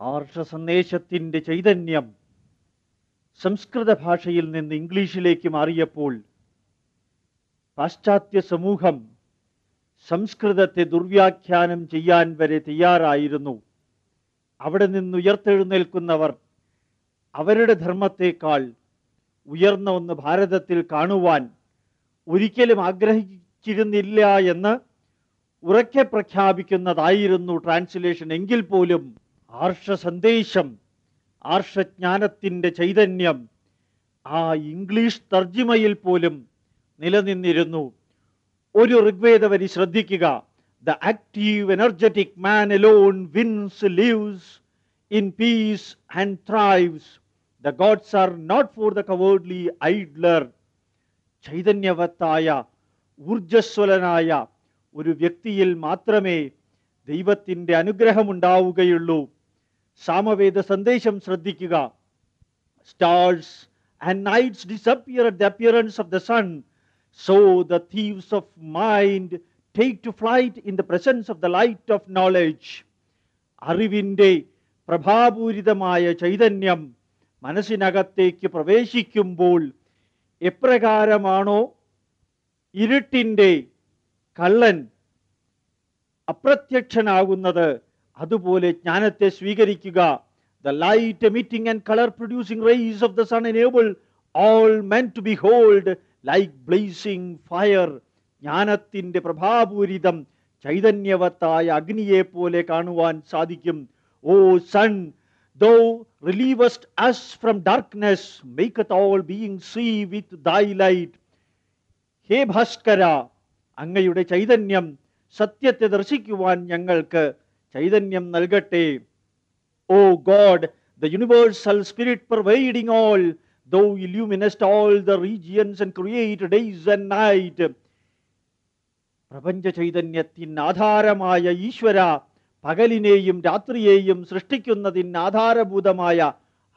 ആർഷ സന്ദേശത്തിന്റെ ചൈതന്യം സംസ്കൃത ഭാഷയിൽ നിന്ന് ഇംഗ്ലീഷിലേക്ക് മാറിയപ്പോൾ പാശ്ചാത്യ സമൂഹം സംസ്കൃതത്തെ ദുർവ്യാഖ്യാനം ചെയ്യാൻ വരെ തയ്യാറായിരുന്നു. അവിടെ നിന്ന് ഉയർത്തെഴുന്നേൽക്കുന്നവർ അവരുടെ ധർമ്മത്തെക്കാൾ ഉയർന്ന ഒന്ന് ഭാരതത്തിൽ കാണുവാൻ ഒരിക്കലും ആഗ്രഹിച്ചിരുന്നില്ല എന്ന് ഉറക്കെ പ്രഖ്യാപിക്കുന്നതായിരുന്നു ട്രാൻസ്ലേഷൻ എങ്കിൽ പോലും ആർഷ സന്ദേശം ആർഷജ്ഞാനത്തിന്റെ ചൈതന്യം ആ ഇംഗ്ലീഷ് തർജിമയിൽ പോലും നിലനിന്നിരുന്നു. ഒരു ഋഗ്വേദ വരി ശ്രദ്ധിക്കുക. The active energetic man alone wins lives in peace and thrives. The gods are not for the cowardly idler. ചൈതന്യവത്തായ ഊർജസ്വലനായ ഒരു വ്യക്തിയിൽ മാത്രമേ ദൈവത്തിന്റെ അനുഗ്രഹമുണ്ടാവുകയുള്ളൂ. സാമവേദ സന്ദേശം ശ്രദ്ധിക്കുക. Stars and nights disappear at the appearance of the sun so the thieves of mind take to flight in the presence of the light of knowledge അറിവിന്റെ പ്രഭാപൂരിതമായ ചൈതന്യം മനസ്സിനകത്തേക്ക് പ്രവേശിക്കുമ്പോൾ എപ്രകാരമാണോ ഇരുട്ടിന്റെ കള്ളൻ അപ്രത്യക്ഷനാകുന്നത്? അതുപോലെ ജ്ഞാനത്തെ സ്വീകരിക്കുക. Light emitting and colour producing rays of the sun enable all men to behold like blazing fire ജ്ഞാനത്തിന്റെ പ്രഭാപൂരിതം ചൈതന്യവത്തായ അഗ്നിയെ പോലെ കാണുവാൻ സാധിക്കും. O sun thou relievest us from darkness maketh all being see with thy light ഹേ ഭാസ്കര അങ്ങയുടെ ചൈതന്യം സത്യത്തെ ദർശിക്കുവാൻ ഞങ്ങൾക്ക് ചൈതന്യം നൽകട്ടെ. O God the universal spirit pervading all thou illuminest all the regions and create days and night പ്രപഞ്ച ചൈതന്യത്തിന് ആധാരമായ ഈശ്വര പകലിനെയും രാത്രിയെയും സൃഷ്ടിക്കുന്നതിന് ആധാരഭൂതമായ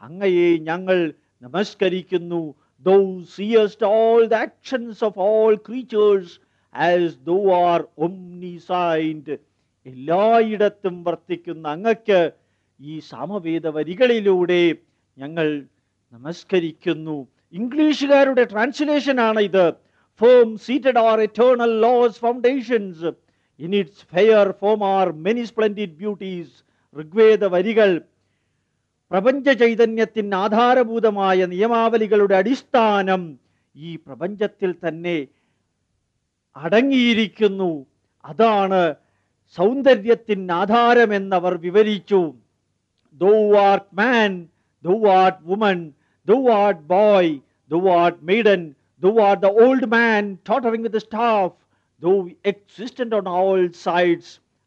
അങ്ങയെ ഞങ്ങൾ നമസ്കരിക്കുന്നു. Thou seest all the actions of all creatures as thou art omniscient എല്ലായിടത്തും വർത്തിക്കുന്ന അങ്ങക്ക് ഈ സാമവേദ വരികളിലൂടെ ഞങ്ങൾ നമസ്കരിക്കുന്നു. ഇംഗ്ലീഷുകാരുടെ ട്രാൻസ്ലേഷൻ ആണ് ഇത്. Firm seated are eternal laws foundations in its fair form are many splendid beauties Rigveda വരികൾ പ്രപഞ്ച ചൈതന്യത്തിന് ആധാരഭൂതമായ നിയമാവലികളുടെ അടിസ്ഥാനം ഈ പ്രപഞ്ചത്തിൽ തന്നെ അടങ്ങിയിരിക്കുന്നു. അതാണ് സൗന്ദര്യത്തിന് ആധാരമെന്നവർ വിവരിച്ചു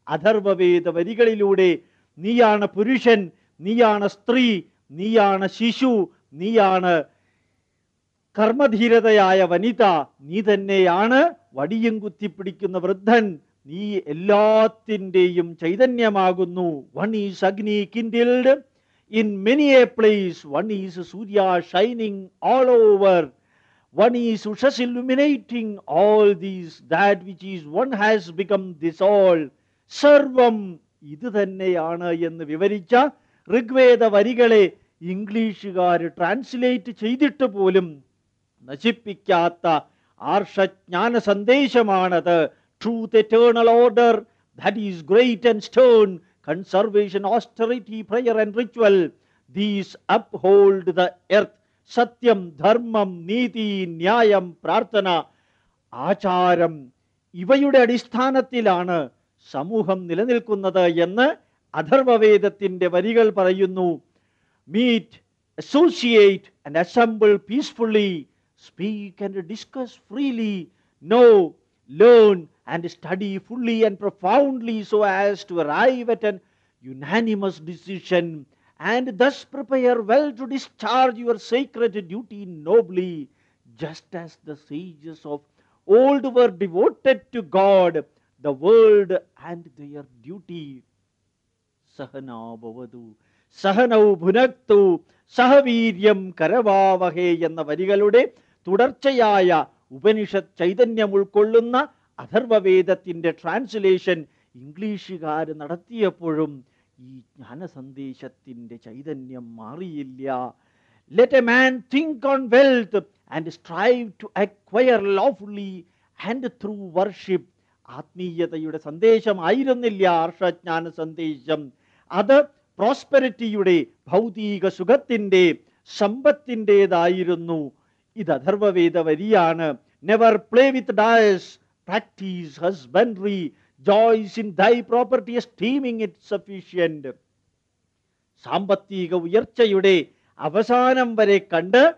അഥർവവേദ വരികളിലൂടെ നീയാണ് പുരുഷൻ നീയാണ് സ്ത്രീ നീയാണ് ശിശു നീയാണ് കർമ്മധീരതയായ വനിത നീ തന്നെയാണ് വടിയും കുത്തിപ്പിടിക്കുന്ന വൃദ്ധൻ. നീ എല്ലാത്തിന്റെയും ചൈതന്യമാകുന്നു. One is Agni kindled in many a place one is Surya shining all over one is Ushas illuminating all these that which is one has become this all സർവം ഇത് തന്നെയാണ് എന്ന് വിവരിച്ച ഋഗ്വേദ വരികളെ ഇംഗ്ലീഷുകാർ ട്രാൻസ്ലേറ്റ് ചെയ്തിട്ട് പോലും നശിപ്പിക്കാത്ത ആർഷജ്ഞാന സന്ദേശമാണത്. Truth eternal order that is great and stern conservation austerity prayer and ritual these uphold the earth സത്യം ധർമ്മം നീതി ന്യായം പ്രാർത്ഥന ആചാരം ഇവയുടെ അടിസ്ഥാനത്തിലാണ് സമൂഹം നിലനിൽക്കുന്നത് എന്ന് അഥർവവേദത്തിന്റെ വരികൾ പറയുന്നു. Meet associate and assemble peacefully speak and discuss freely know Learn and study fully and profoundly so as to arrive at an unanimous decision and thus prepare well to discharge your sacred duty nobly, just as the sages of old were devoted to God, the world, and their duty. സഹനാ ഭവതു സഹനൗ ഭുനക്തു സഹവീര്യം കരവാവഹേ എന്ന വരികളുടെ തുടർച്ചയായ ഉപനിഷത്ത് ചൈതന്യം ഉൾക്കൊള്ളുന്ന അഥർവവേദത്തിന്റെ translation ഇംഗ്ലീഷുകാർ നടത്തിയപ്പോഴും ഈ ജ്ഞാനസന്ദേശത്തിന്റെ ചൈതന്യം മാറിയില്ല. Let a man think on wealth and strive to acquire lawfully and through worship ആത്മീയതയുടെ സന്ദേശമായിരുന്നില്ല ആർഷജ്ഞാന സന്ദേശം അത് പ്രോസ്പെരിറ്റിയുടെ ഭൗതിക സുഖത്തിന്റെ സമ്പത്തിന്റെതായിരുന്നു. ഇത് അഥർവവേദ വരിയാണ് never play with dice practise husbandry joys in thy property esteeming it sufficient സാമ്പത്തിക ഉയർച്ചയുടെ അവസാനം വരെ കണ്ട്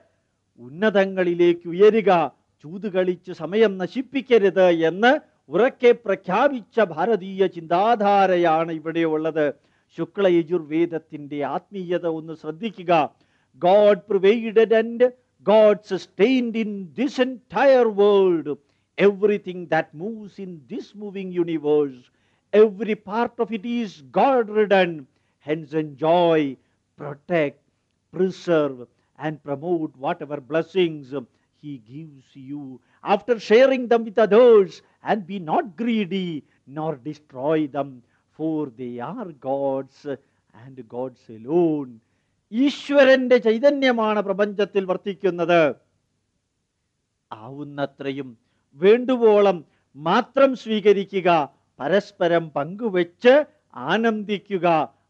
ഉന്നതങ്ങളിലേക്ക് ഉയരുക. ചൂതുകളിച്ച് സമയം നശിപ്പിക്കരുത് എന്ന് ഉറക്കെ പ്രഖ്യാപിച്ച ഭാരതീയ ചിന്താധാരയാണ് ഇവിടെ ഉള്ളത്. ശുക്ല യജുർവേദത്തിന്റെ ആത്മീയത ഒന്ന് ശ്രദ്ധിക്കുക. God pervaded and God sustained in this entire world everything that moves in this moving universe. Every part of it is God ridden. Hence, enjoy, protect, preserve, and promote whatever blessings He gives you. After sharing them with others, and be not greedy nor destroy them, for they are God's and God's alone. ഈശ്വരന്റെ ചൈതന്യമാണ് പ്രപഞ്ചത്തിൽ വർത്തിക്കുന്നത്. ആവുന്നത്രയും വേണ്ടുവോളം മാത്രം സ്വീകരിക്കുക പരസ്പരം പങ്കുവെച്ച് ആനന്ദിക്കുക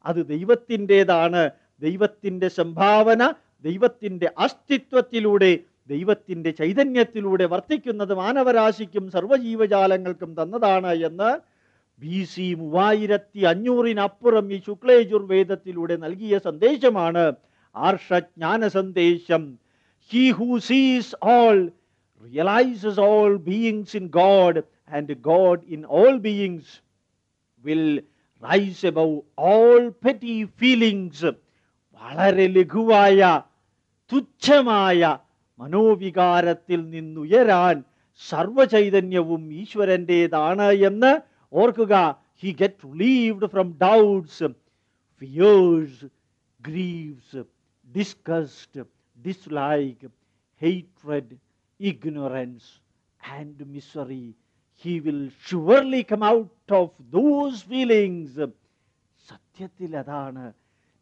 അത് ദൈവത്തിന്റെതാണ്. ദൈവത്തിന്റെ സംഭാവന ദൈവത്തിന്റെ അസ്തിത്വത്തിലൂടെ ദൈവത്തിന്റെ ചൈതന്യത്തിലൂടെ വർത്തിക്കുന്നത് മാനവരാശിക്കും സർവജീവജാലങ്ങൾക്കും തന്നതാണ് എന്ന് ബി സി മൂവായിരത്തി അഞ്ഞൂറിനപ്പുറം ഈ ശുക്ലയജുർവേദത്തിലൂടെ നൽകിയ സന്ദേശമാണ് ആർഷജ്ഞാന സന്ദേശം he who sees all realises all beings in God and God in all beings will rise above all petty feelings വളരെ ലഘുവായ തുച്ഛമായ മനോവികാരത്തിൽ നിന്നുയരാൻ സർവചൈതന്യവും ഈശ്വരന്റെതാണ് എന്ന് ഓർക്കുക he get relieved from doubts fears grieves discussed dislike hatred ignorance and misery he will surely come out of those feelings. സത്യത്തിൽ അതാണ്.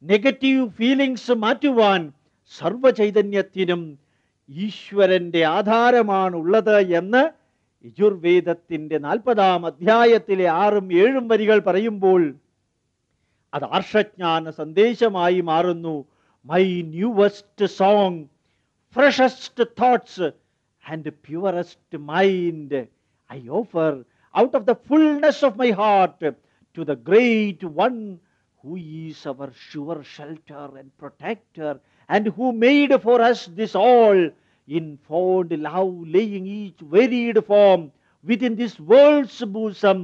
നെഗറ്റീവ് ഫീലിങ്സ് മാറ്റുവാൻ സർവചൈതന്യത്തിനും ഈശ്വരന്റെ ആധാരമാണുള്ളത് എന്ന് യജുർവേദത്തിന്റെ നാൽപ്പതാം അധ്യായത്തിലെ ആറും ഏഴും വരികൾ പറയുമ്പോൾ അത് ആർഷജ്ഞാന സന്ദേശമായി മാറുന്നു my newest song freshest thoughts and purest mind I offer out of the fullness of my heart to the great one who is our sure shelter and protector and who made for us this all in fond love laying each varied form within this world's bosom.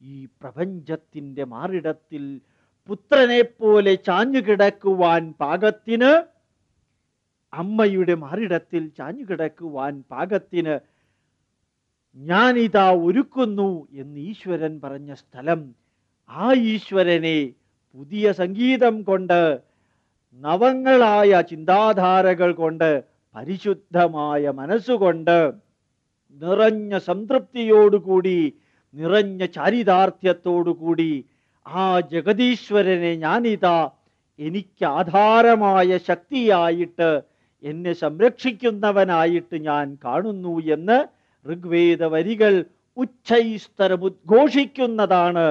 ഈ പ്രപഞ്ചത്തിന്റെ മാറിടത്തിൽ പുത്രനെ പോലെ ചാഞ്ഞുകിടക്കുവാൻ പാകത്തിന് അമ്മയുടെ മാറിടത്തിൽ ചാഞ്ഞുകിടക്കുവാൻ പാകത്തിന് ഞാനിതാ ഒരുക്കുന്നു എന്ന് ഈശ്വരൻ പറഞ്ഞ സ്ഥലം. ആ ഈശ്വരനെ പുതിയ സംഗീതം കൊണ്ട് നവങ്ങളായ ചിന്താധാരകൾ കൊണ്ട് പരിശുദ്ധമായ മനസ്സുകൊണ്ട് നിറഞ്ഞ സംതൃപ്തിയോടുകൂടി നിറഞ്ഞ ചാരിതാർത്ഥ്യത്തോടുകൂടി ആ ജഗതീശ്വരനെ ഞാനിതാ എനിക്ക് ആധാരമായ ശക്തിയായിട്ട് എന്നെ സംരക്ഷിക്കുന്നവനായിട്ട് ഞാൻ കാണുന്നു എന്ന് ഋഗ്വേദ വരികൾ ഉച്ചൈസ്തരം ഉദ്ഘോഷിക്കുന്നതാണ്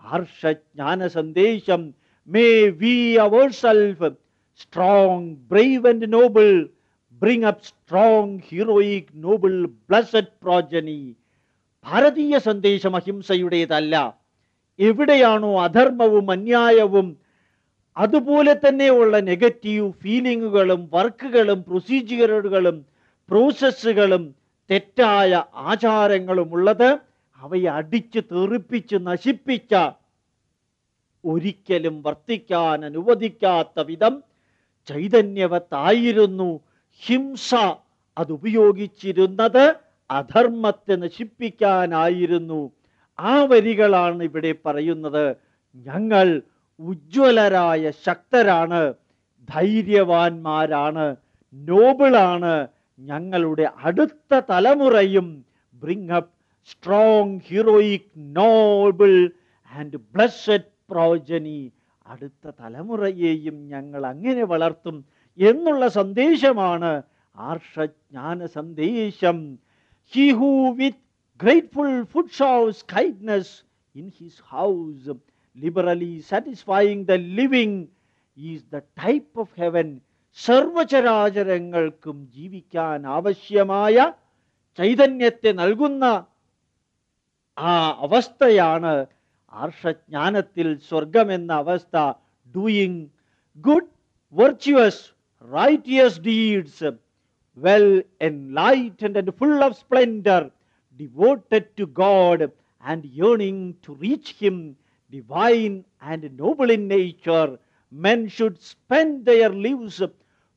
ഹർഷജ്ഞാന സന്ദേശം may we our self strong brave and noble bring up strong heroic noble blessed progeny ഭാരതീയ സന്ദേശം അഹിംസയുടേതല്ല. എവിടെയാണോ അധർമ്മവും അന്യായവും അതുപോലെ തന്നെയുള്ള നെഗറ്റീവ് ഫീലിങ്ങുകളും വർക്കുകളും പ്രൊസീജിയറുകളും പ്രോസസ്സുകളും തെറ്റായ ആചാരങ്ങളും ഉള്ളത് അവയെ അടിച്ച് തെറിപ്പിച്ച് നശിപ്പിച്ച ഒരിക്കലും വർത്തിക്കാൻ അനുവദിക്കാത്ത വിധം ചൈതന്യവത്തായിരുന്നു ഹിംസ അത് ഉപയോഗിച്ചിരുന്നത് അധർമ്മത്തെ നശിപ്പിക്കാനായിരുന്നു. ആ വരികളാണ് ഇവിടെ പറയുന്നത്. ഞങ്ങൾ ഉജ്ജ്വലരായ ശക്തരാണ് ധൈര്യവാന്മാരാണ് നോബിളാണ്. ഞങ്ങളുടെ അടുത്ത തലമുറയും bring up strong heroic noble and blessed progeny അടുത്ത തലമുറയെയും ഞങ്ങൾ അങ്ങനെ വളർത്തും. എന്നുള്ള സന്ദേശമാണ് ആർഷജ്ഞാന സന്ദേശം he who with grateful food shows kindness in his house liberally satisfying the living is the type of heaven സർവചരാചരങ്ങൾക്കും ജീവിക്കാൻ ആവശ്യമായ ചൈതന്യത്തെ നൽകുന്ന ആ അവസ്ഥയാണ് ആർഷജ്ഞാനത്തിൽ സ്വർഗമെന്ന അവസ്ഥ. Doing good virtuous righteous deeds, well enlightened and full of splendor, devoted to God and yearning to reach Him, divine and noble in nature, men should spend their lives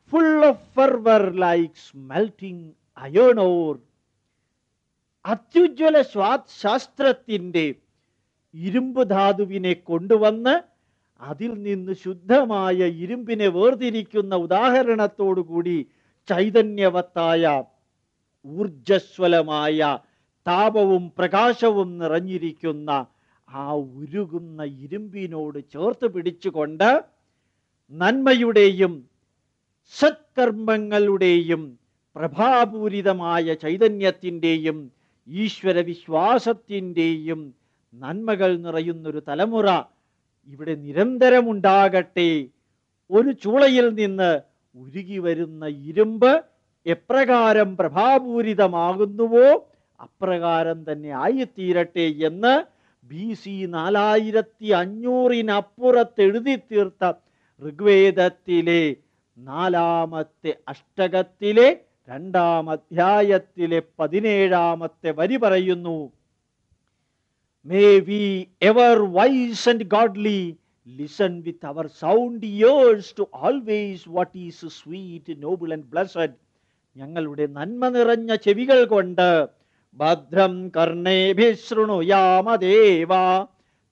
full of fervor like smelting iron ore. അത്യുജ്വല ശാസ്ത്രത്തിന്റെ ഇരുമ്പ് ധാതുവിനെ കൊണ്ടുവന്ന് അതിൽ നിന്ന് ശുദ്ധമായ ഇരുമ്പിനെ വേർതിരിക്കുന്ന ഉദാഹരണത്തോടുകൂടി ചൈതന്യവത്തായ ഊർജസ്വലമായ താപവും പ്രകാശവും നിറഞ്ഞിരിക്കുന്ന ആ ഉരുകുന്ന ഇരുമ്പിനോട് ചേർത്ത് പിടിച്ചുകൊണ്ട് നന്മയുടെയും സത്കർമ്മങ്ങളുടെയും പ്രഭാപൂരിതമായ ചൈതന്യത്തിന്റെയും ഈശ്വരവിശ്വാസത്തിന്റെയും നന്മകൾ നിറയുന്നൊരു തലമുറ ഇവിടെ നിരന്തരമുണ്ടാകട്ടെ. ഒരു ചൂളയിൽ നിന്ന് ഉരുകി വരുന്ന ഇരുമ്പ് എപ്രകാരം പ്രഭാപൂരിതമാകുന്നുവോ അപ്രകാരം തന്നെ ആയിത്തീരട്ടെ എന്ന് ബി സി നാലായിരത്തി അഞ്ഞൂറിനപ്പുറത്ത് എഴുതി തീർത്ത ഋഗ്വേദത്തിലെ നാലാമത്തെ അഷ്ടകത്തിലെ രണ്ടാം അധ്യായത്തിലെ പതിനേഴാമത്തെ വരി പറയുന്നു. May we ever wise and godly listen with our sound ears to always what is sweet noble and blessed ഞങ്ങളുടെ നന്മ നിറഞ്ഞ ചെവികൾ കൊണ്ട് ഭദ്രം കർണേഭിശൃണുയാമദേവ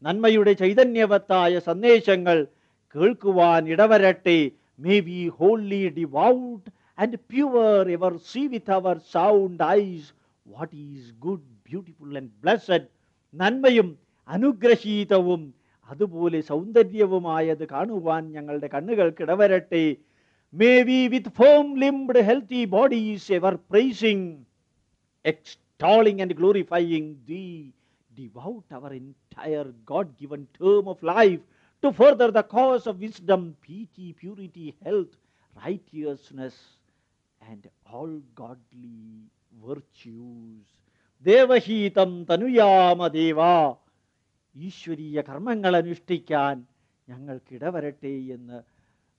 നന്മയുടെ ചൈതന്യവത്തായ സന്ദേശങ്ങൾ കേൾക്കുവാൻ ഇടവരട്ടെ. May we holy devout and pure ever see with our sound eyes what is good beautiful and blessed നന്മയും അനുഗ്രഹീതവും അതുപോലെ സൗന്ദര്യവുമായത് കാണുവാൻ ഞങ്ങളുടെ കണ്ണുകൾക്ക് ഇടവരട്ടെ may we with form limbed healthy bodies ever praising extolling and glorifying thee, devout our entire God given term of life to further the cause of wisdom, piety, purity, health, righteousness, and all godly virtues. ദേവഹീതം തനുയാമ ദേവ ഈശ്വരീയ കർമ്മങ്ങൾ അനുഷ്ഠിക്കാൻ ഞങ്ങൾക്കിടവരട്ടെ എന്ന്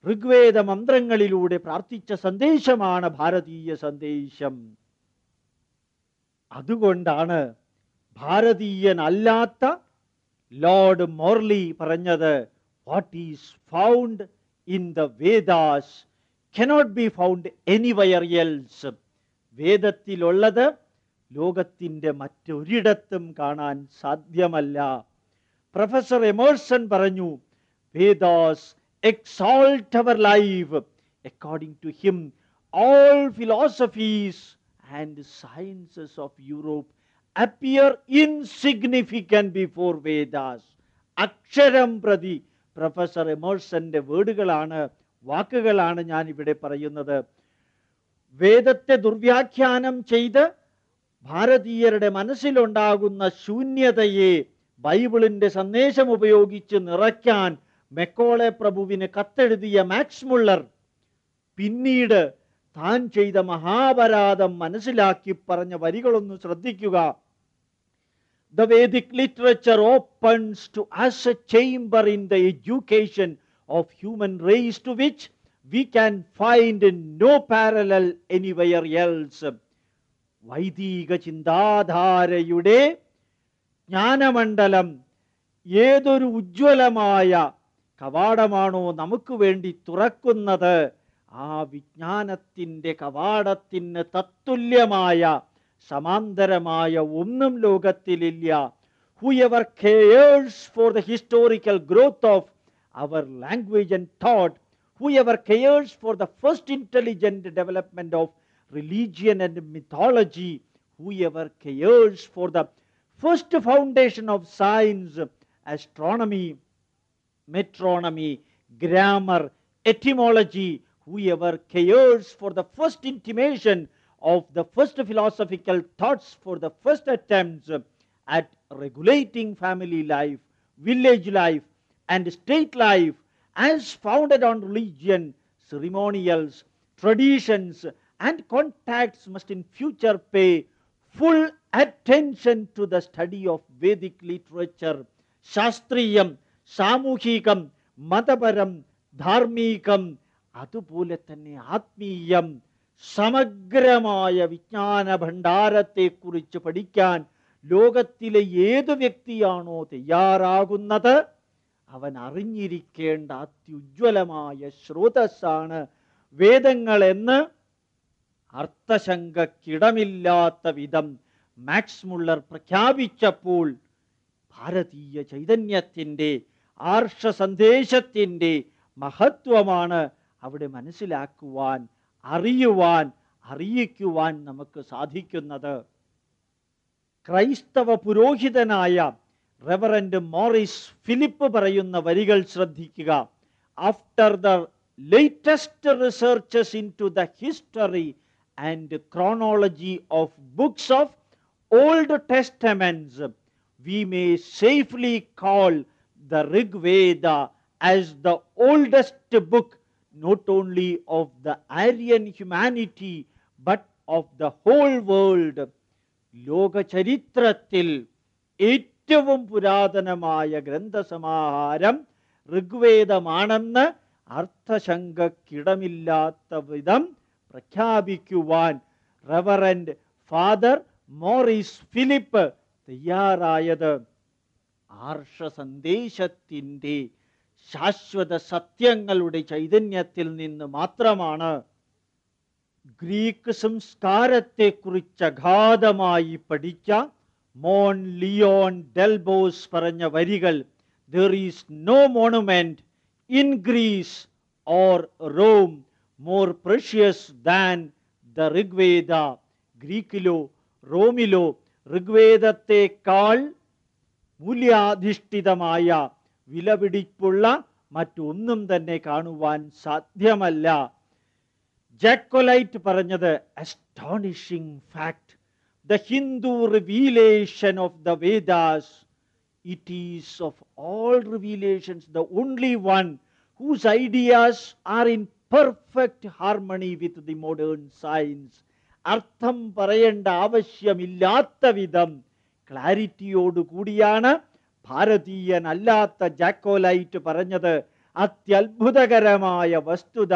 ഋഗ്വേദ മന്ത്രങ്ങളിലൂടെ പ്രാർത്ഥിച്ച സന്ദേശമാണ് ഭാരതീയ സന്ദേശം. അതുകൊണ്ടാണ് ഭാരതീയനല്ലാത്ത ലോർഡ് മോർലി പറഞ്ഞത് what is found in the Vedas cannot be found anywhere else വേദത്തിലുള്ളത് ലോകത്തിന്റെ മറ്റൊരിടത്തും കാണാൻ സാധ്യമല്ല. പ്രൊഫസർ എമേഴ്സൺ പറഞ്ഞു Vedas exalt our live according to him all philosophies and sciences of Europe appear insignificant before Vedas അക്ഷരം പ്രതി professor എമേഴ്സന്റെ വേർഡുകളാണ് വാക്കുകളാണ് ഞാൻ ഇവിടെ പറയുന്നത്. വേദത്തെ ദുർവ്യാഖ്യാനം ചെയ്ത് ഭാരതീയരുടെ മനസ്സിലുണ്ടാകുന്ന ശൂന്യതയെ ബൈബിളിന്റെ സന്ദേശം ഉപയോഗിച്ച് നിറയ്ക്കാൻ മെക്കോളെ പ്രഭുവിന് കത്തെഴുതിയ മാക്സ് മുള്ളർ പിന്നീട് താൻ ചെയ്ത മഹാപരാധം മനസ്സിലാക്കി പറഞ്ഞ വരികളൊന്ന് ശ്രദ്ധിക്കുക the Vedic literature opens to us a chamber in the education of human race to which we can find no parallel anywhere else. വൈദിക ചിന്താധാരയുടെ ജ്ഞാനമണ്ഡലം ഏതൊരു ഉജ്ജ്വലമായ കവാടമാണോ നമുക്ക് വേണ്ടി തുറക്കുന്നത് ആ വിജ്ഞാനത്തിന്റെ കവാടത്തിന് തത്തുല്യമായ സമാന്തരമായ ഒന്നും ലോകത്തിലില്ല. Whoever cares for the historical growth of our language and thought whoever cares for the first intelligent development of religion and mythology, whoever cares for the first foundation of science, astronomy, metronomy, grammar, etymology, whoever cares for the first intimation of the first philosophical thoughts, for the first attempts at regulating family life, village life, and state life as founded on religion, ceremonials, traditions, and contacts must in future pay full attention to the study of Vedic literature. ശാസ്ത്രീയം സാമൂഹികം മതപരം ധാർമ്മികം അതുപോലെ തന്നെ ആത്മീയം സമഗ്രമായ വിജ്ഞാന ഭണ്ഡാരത്തെക്കുറിച്ച് പഠിക്കാൻ ലോകത്തിലെ ഏത് വ്യക്തിയാണോ തയ്യാറാകുന്നത് അവൻ അറിഞ്ഞിരിക്കേണ്ട അത്യുജ്വലമായ സ്രോതസ്സാണ് വേദങ്ങൾ എന്ന് അർത്ഥശങ്കക്കിടമില്ലാത്ത വിധം മാക്സ് മുള്ളർ പ്രഖ്യാപിച്ചപ്പോൾ ഭാരതീയ ചൈതന്യത്തിന്റെ ആർഷ സന്ദേശത്തിന്റെ മഹത്വമാണ് അവിടെ മനസ്സിലാക്കുവാൻ അറിയുവാൻ അറിയിക്കുവാൻ നമുക്ക് സാധിക്കുന്നത്. ക്രൈസ്തവ പുരോഹിതനായ റെവറൻഡ് മോറിസ് ഫിലിപ്പ് പറയുന്ന വരികൾ ശ്രദ്ധിക്കുക. After the latest researches into the history and chronology of books of Old Testaments, we may safely call the Rig Veda as the oldest book not only of the Aryan humanity but of the whole world. ലോക ചരിത്രത്തിൽ ഏറ്റവും പുരാതനമായ ഗ്രന്ഥസമാഹാരം ഋഗ്വേദമാണെന്ന് അർത്ഥശങ്കക്കിടമില്ലാത്ത വിധം പ്രഖ്യാപിക്കുവാൻ reverend father Morris Philip തയ്യാറായത്. ആർഷ സന്ദേശത്തിന്റെ ശാശ്വത സത്യങ്ങളുടെ ചൈതന്യത്തിൽ നിന്ന് മാത്രമാണ്. ഗ്രീക്ക് സംസ്കാരത്തെക്കുറിച്ച് അഗാധമായി പഠിച്ച മോൺ ലിയോൺ ഡെൽബോസ് പറഞ്ഞ വരികൾ there is no monument in Greece or Rome more precious than the Rigveda ഗ്രീക്കിലോ റോമിലോ ഋഗ്വേദത്തെക്കാൾ മൂല്യാധിഷ്ഠിതമായ വിലപിടിപ്പുള്ള മറ്റൊന്നും തന്നെ കാണുവാൻ സാധ്യമല്ല. ജാക്കോലൈറ്റ് പറഞ്ഞത് astonishing fact the Hindu revelation of the Vedas it is of all revelations the only one whose ideas are in perfect harmony with the modern science അർത്ഥം പറയേണ്ട ആവശ്യമില്ലാത്ത വിധം ക്ലാരിറ്റിയോടുകൂടിയാണ് ഭാരതീയനല്ലാത്ത ജാക്കോലൈറ്റ് പറഞ്ഞത്. അത്യത്ഭുതകരമായ വസ്തുത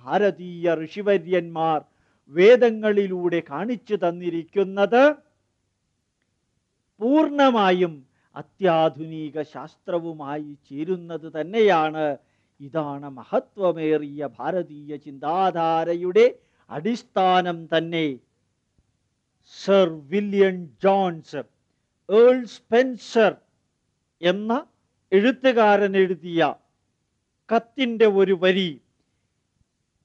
ഭാരതീയ ഋഷിവര്യന്മാർ വേദങ്ങളിലൂടെ കാണിച്ചു തന്നിരിക്കുന്നത് പൂർണമായും അത്യാധുനിക ശാസ്ത്രവുമായി ചേരുന്നത് തന്നെയാണ്. ഇതാണ് മഹത്വമേറിയ ഭാരതീയ ചിന്താധാരയുടെ അടിസ്ഥാനം തന്നെ. Sir William Jones Earl Spencer എന്ന എഴുത്തുകാരൻ എഴുതിയ കത്തിന്റെ ഒരു വരി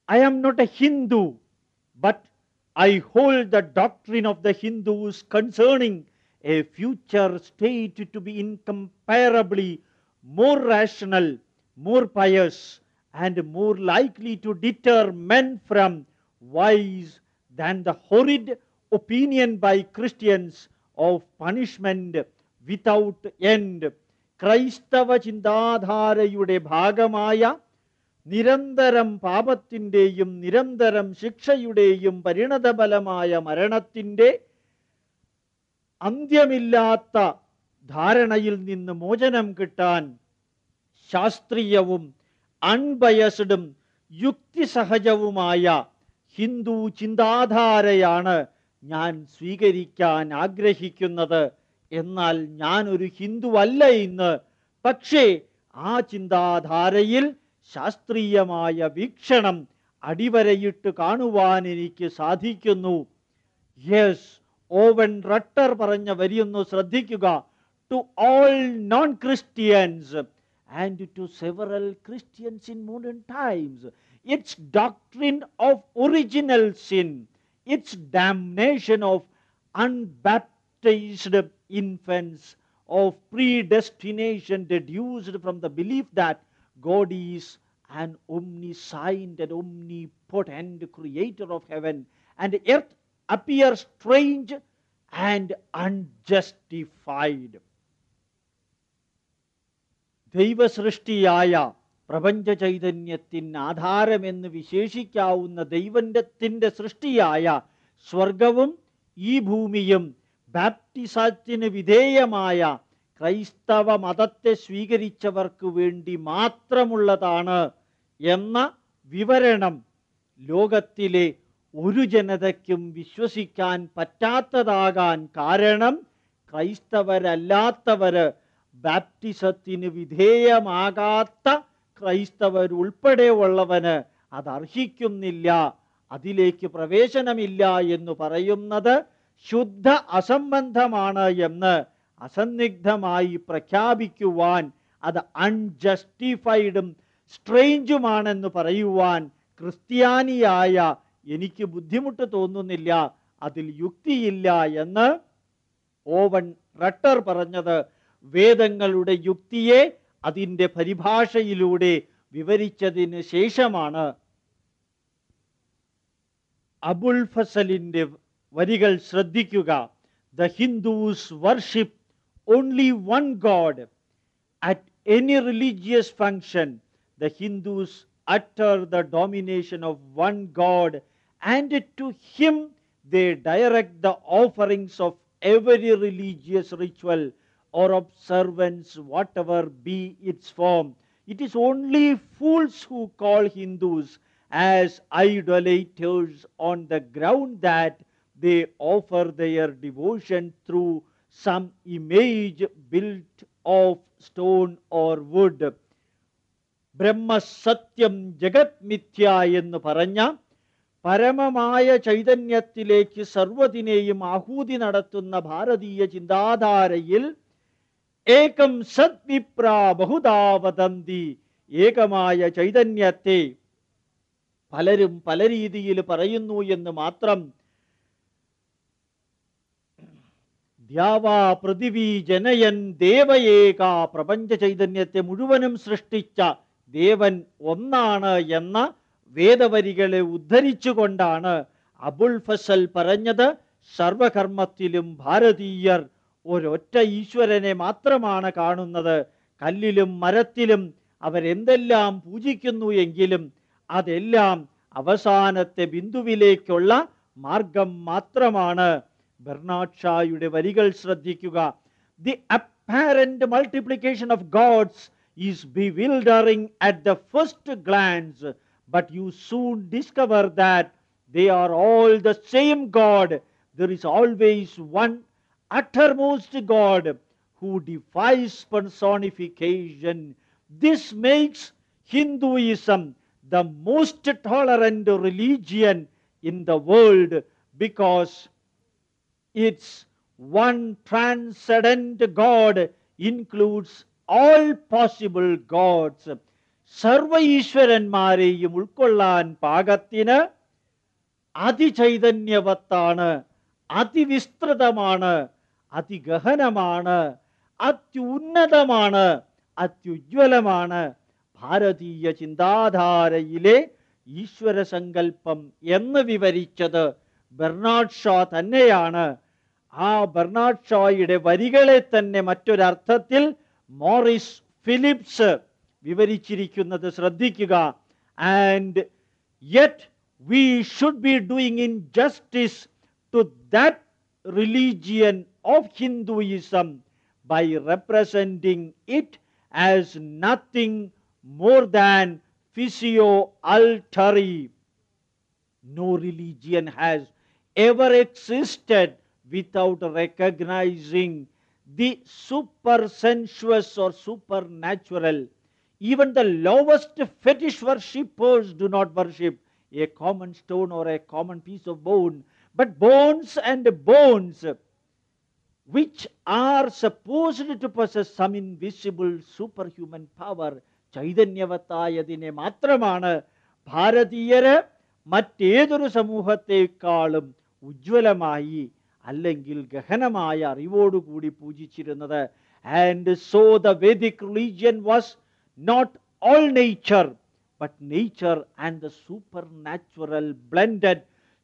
I am not a Hindu but I hold the doctrine of the Hindus concerning a future state to be incomparably more rational more pious and more likely to deter men from wise than the horrid opinion by Christians of punishment without end. ക്രൈസ്തവ ചിന്താധാരയുടെ ഭാഗമായ നിരന്തരം പാപത്തിന്റെയും നിരന്തരം ശിക്ഷയുടെയും പരിണതഫലമായ മരണത്തിന്റെ അന്ത്യമില്ലാത്ത ധാരണയിൽ നിന്ന് മോചനം കിട്ടാൻ ശാസ്ത്രീയവും അൺബയസ്ഡും യുക്തിസഹജവുമായ ഹിന്ദു ചിന്താധാരയാണ് ഞാൻ സ്വീകരിക്കാൻ ആഗ്രഹിക്കുന്നത്. എന്നാൽ ഞാൻ ഒരു ഹിന്ദുവല്ല ഇന്ന്. പക്ഷേ ആ ചിന്താധാരയിൽ ശാസ്ത്രീയമായ വീക്ഷണം അടിവരയിട്ട് കാണുവാൻ എനിക്ക് സാധിക്കുന്നു. യെസ് ഓവൻ റട്ടർ പറഞ്ഞ വരിയൊന്നു ശ്രദ്ധിക്കുക. To all non Christians and to several Christians in modern times. Its doctrine of original sin, its damnation of unbaptized infants of predestination deduced from the belief that God is an omniscient and omnipotent creator of heaven and earth appear strange and unjustified. ദൈവസൃഷ്ടിയായ പ്രപഞ്ച ചൈതന്യത്തിന് ആധാരമെന്ന് വിശേഷിക്കാവുന്ന ദൈവത്തിന്റെ സൃഷ്ടിയായ സ്വർഗവും ഈ ഭൂമിയും ബാപ്റ്റിസത്തിന് വിധേയമായ ക്രൈസ്തവ മതത്തെ സ്വീകരിച്ചവർക്ക് വേണ്ടി മാത്രമുള്ളതാണ് എന്ന വിവരണം ലോകത്തിലെ ഒരു ജനതയ്ക്കും വിശ്വസിക്കാൻ പറ്റാത്തതാകാൻ കാരണം ക്രൈസ്തവരല്ലാത്തവര് ബാപ്റ്റിസത്തിന് വിധേയമാകാത്ത ക്രൈസ്തവരുൾപ്പെടെയുള്ളവന് അത് അർഹിക്കുന്നില്ല അതിലേക്ക് പ്രവേശനമില്ല എന്ന് പറയുന്നത് ശുദ്ധ അസംബന്ധമാണ് എന്ന് അസന്നിഗ്ധമായി പ്രഖ്യാപിക്കുവാൻ അത് അൺജസ്റ്റിഫൈഡും സ്ട്രെയിഞ്ചുമാണെന്ന് പറയുവാൻ ക്രിസ്ത്യാനിയായ എനിക്ക് ബുദ്ധിമുട്ട് തോന്നുന്നില്ല അതിൽ യുക്തിയില്ല എന്ന് ഓവൻ റട്ടർ പറഞ്ഞത് വേദങ്ങളുടെ യുക്തിയെ അതിന്റെ പരിഭാഷയിലൂടെ വിവരിച്ചതിന് ശേഷമാണ് അബുൽ ഫസലിന്റെ വരികൾ ശ്രദ്ധിക്കുക. The Hindus worship only one God at any religious function the Hindus utter the domination of one God and to him they direct the offerings of every religious ritual or observance, whatever be its form. It is only fools who call Hindus as idolaters on the ground that they offer their devotion through some image built of stone or wood. ബ്രഹ്മസത്യം ജഗത് മിഥ്യ എന്ന് പറഞ്ഞ പരമമായ ചൈതന്യത്തിലേക്ക് സർവതിനെയും ആഹൂതി നടത്തുന്ന ഭാരതീയ ചിന്താധാരയിൽ ഏകം സദ്വിപ്ര ബഹുദാവതന്തി ഏകമായ ചൈതന്യത്തെ പലരും പല രീതിയിൽ പറയുന്നു എന്ന് മാത്രം പൃഥിവി ജനയൻ ദേവയേക പ്രപഞ്ച ചൈതന്യത്തെ മുഴുവനും സൃഷ്ടിച്ച ദേവൻ ഒന്നാണ് എന്ന വേദവരികളെ ഉദ്ധരിച്ചുകൊണ്ടാണ് അബുൽ ഫസൽ പറഞ്ഞത്. സർവകർമ്മത്തിലും ഭാരതീയർ ഒരൊറ്റ ഈശ്വരനെ മാത്രമാണ് കാണുന്നത്. കല്ലിലും മരത്തിലും അവരെന്തെല്ലാം പൂജിക്കുന്നു എങ്കിലും അതെല്ലാം അവസാനത്തെ ബിന്ദുവിലേക്കുള്ള മാർഗം മാത്രമാണ്. ബെർണാഡ് വരികൾ ശ്രദ്ധിക്കുക. The apparent multiplication of gods is bewildering at the first glance but you soon discover that they are all the same God. There is always one uttermost God who defies personification. This makes Hinduism the most tolerant religion in the world because its one transcendent God includes all possible gods സർവ ഈശ്വരന്മാരെയും ഉൾക്കൊള്ളാൻ പാകത്തിന് അതിചൈതന്യവത്താണ് അതിവിസ്തൃതമാണ് അതിഗഹനമാണ് അത്യുന്നതമാണ് അത്യുജ്വലമാണ്. ഭാരതീയ ചിന്താധാരയിലെ ഈശ്വര സങ്കല്പം എന്ന് വിവരിച്ചത് Bernard show തന്നെയാണ്. ആ Bernard ഷോയുടെ വരികളെ തന്നെ മറ്റൊരർത്ഥത്തിൽ മോറിസ് ഫിലിപ്സ് വിവരിച്ചിരിക്കുന്നത് ശ്രദ്ധിക്കുക. And yet we should be doing injustice to that religion of Hinduism by representing it as nothing more than physio altari. No religion has ever existed without recognizing the supersensuous or supernatural. Even the lowest fetish worshippers do not worship a common stone or a common piece of bone, but bones and bones which are supposed to possess some invisible superhuman power. ചൈതന്യവത്തായതിനെ മാത്രമാണ് ഭാരതീയര് മറ്റേതൊരു സമൂഹത്തെക്കാളും ഉജ്ജ്വലമായി അല്ലെങ്കിൽ ഗഹനമായ അറിവോടുകൂടി പൂജിച്ചിരുന്നത് And so the Vedic religion was not all nature, but nature and the supernatural blended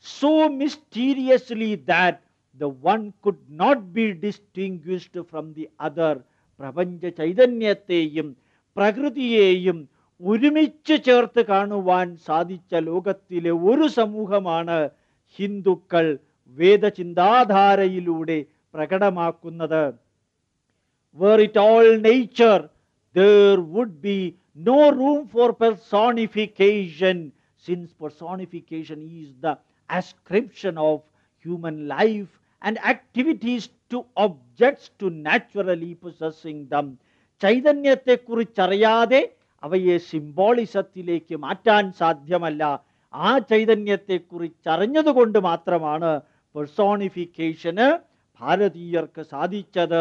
so mysteriously that the one could not be distinguished from the other. പ്രപഞ്ച ചൈതന്യത്തെയും പ്രകൃതിയെയും ഒരുമിച്ച് ചേർത്ത് കാണുവാൻ സാധിച്ച ലോകത്തിലെ ഒരു സമൂഹമാണ് ഹിന്ദുക്കൾ വേദചിന്താധാരയിലൂടെ പ്രകടമാക്കുന്നത് were it all nature, there would be no room for personification, since personification is the ascription of human life and activities to objects to naturally possessing them. ചൈതന്യത്തെക്കുറിച്ചറിയാതെ അവയെ സിംബോളിസത്തിലേക്ക് മാറ്റാൻ സാധ്യമല്ല ആ ചൈതന്യത്തെക്കുറിച്ചറിഞ്ഞതുകൊണ്ട് മാത്രമാണ് പെർസോണിഫിക്കേഷന് ഭാരതീയർക്ക് സാധിച്ചത്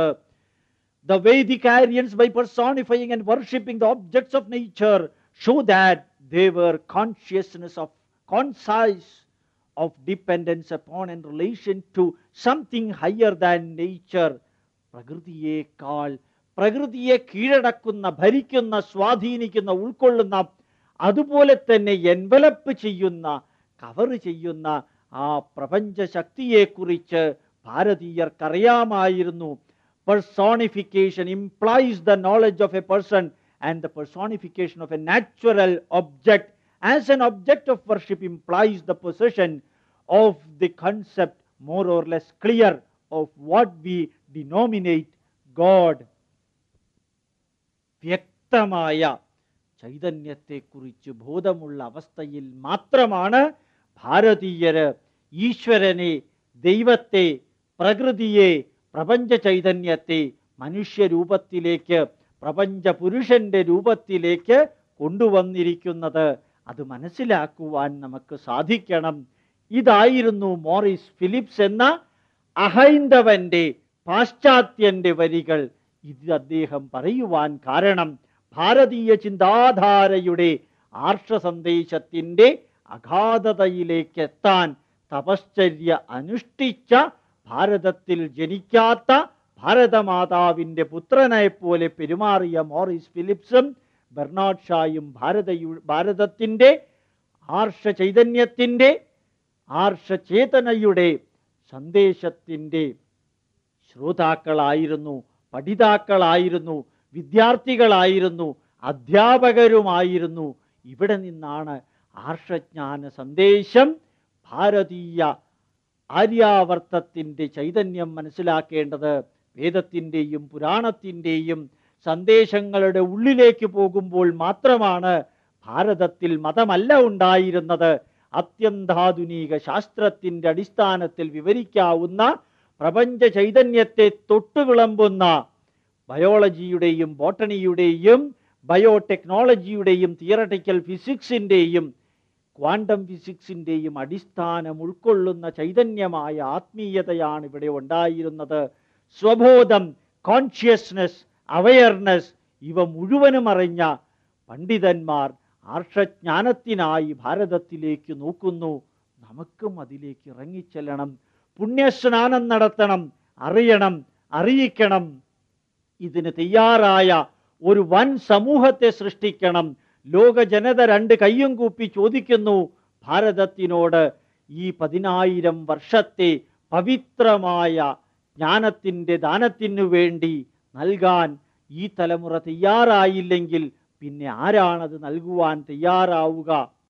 The Vedic Aryans, by personifying and worshiping the objects of nature, show that they were consciousness of conscious of dependence upon and relation to something higher than nature. പ്രകൃതിയേക്കാൾ പ്രകൃതിയെ കീഴടക്കുന്ന ഭരിക്കുന്ന സ്വാധീനിക്കുന്ന ഉൾക്കൊള്ളുന്ന അതുപോലെ തന്നെ എൻവലപ്പ് ചെയ്യുന്ന കവർ ചെയ്യുന്ന ആ പ്രപഞ്ച ശക്തിയെക്കുറിച്ച് ഭാരതീയർക്കറിയാമായിരുന്നു personification implies the knowledge of a person and the personification of a natural object as an object of worship implies the possession of the concept more or less clear of what we denominate God. വ്യക്തമായ ചൈതന്യത്തെക്കുറിച്ച് ബോധമുള്ള അവസ്ഥയിൽ മാത്രമാണ് ഭാരതീയര് ഈശ്വരനെ ദൈവത്തെ പ്രകൃതിയെ പ്രപഞ്ച ചൈതന്യത്തെ മനുഷ്യരൂപത്തിലേക്ക് പ്രപഞ്ച പുരുഷന്റെ രൂപത്തിലേക്ക് കൊണ്ടുവന്നിരിക്കുന്നത് അത് മനസ്സിലാക്കുവാൻ നമുക്ക് സാധിക്കണം. ഇതായിരുന്നു മോറിസ് ഫിലിപ്സ് എന്ന അഹൈന്ദവന്റെ പാശ്ചാത്യന്റെ വരികൾ. ഇത് അദ്ദേഹം പറയുവാൻ കാരണം ഭാരതീയ ചിന്താധാരയുടെ ആർഷ സന്ദേശത്തിന്റെ അഗാധതയിലേക്ക് എത്താൻ തപശ്ചര്യ അനുഷ്ഠിച്ച ഭാരതത്തിൽ ജനിക്കാത്ത ഭാരതമാതാവിന്റെ പുത്രനെ പോലെ പെരുമാറിയ മോറിസ് ഫിലിപ്സും ബെർണാഡ് ഷായും ഭാരതയു ഭാരതത്തിന്റെ ആർഷ ചൈതന്യത്തിന്റെ ആർഷ ചേതനയുടെ സന്ദേശത്തിന്റെ ശ്രോതാക്കളായിരുന്നു പഠിതാക്കളായിരുന്നു വിദ്യാർത്ഥികളായിരുന്നു അധ്യാപകരുമായിരുന്നു. ഇവിടെ നിന്നാണ് ആർഷജ്ഞാന സന്ദേശം ഭാരതീയ ആര്യാവർത്തത്തിന്റെ ചൈതന്യം മനസ്സിലാക്കേണ്ടത്. വേദത്തിന്റെയും പുരാണത്തിന്റെയും സന്ദേശങ്ങളുടെ ഉള്ളിലേക്ക് പോകുമ്പോൾ മാത്രമാണ് ഭാരതത്തിൽ മതമല്ല ഉണ്ടായിരുന്നത്. അത്യന്താധുനിക ശാസ്ത്രത്തിന്റെ അടിസ്ഥാനത്തിൽ വിവരിക്കാവുന്ന പ്രപഞ്ച ചൈതന്യത്തെ തൊട്ടുവിളമ്പുന്ന ബയോളജിയുടെയും ബോട്ടണിയുടെയും ബയോടെക്നോളജിയുടെയും തിയറട്ടിക്കൽ ഫിസിക്സിന്റെയും ക്വാണ്ടം ഫിസിക്സിന്റെയും അടിസ്ഥാനം ഉൾക്കൊള്ളുന്ന ചൈതന്യമായ ആത്മീയതയാണ് ഇവിടെ ഉണ്ടായിരുന്നത്. സ്വബോധം കോൺഷ്യസ്നസ് അവയർനെസ് ഇവ മുഴുവനും അറിഞ്ഞ പണ്ഡിതന്മാർ ആർഷജ്ഞാനത്തിനായി ഭാരതത്തിലേക്ക് നോക്കുന്നു. നമുക്കും അതിലേക്ക് ഇറങ്ങിച്ചെല്ലണം. പുണ്യസ്നാനം നടത്തണം അറിയണം അറിയിക്കണം. ഇതിന് തയ്യാറായ ഒരു വൻ സമൂഹത്തെ സൃഷ്ടിക്കണം. ലോക ജനത രണ്ട് കയ്യും കൂപ്പി ചോദിക്കുന്നു ഭാരതത്തിനോട് ഈ പതിനായിരം വർഷത്തെ പവിത്രമായ ജ്ഞാനത്തിന്റെ ദാനത്തിനു വേണ്ടി നൽകാൻ ഈ തലമുറ തയ്യാറായില്ലെങ്കിൽ പിന്നെ ആരാണത് നൽകുവാൻ തയ്യാറാവുക?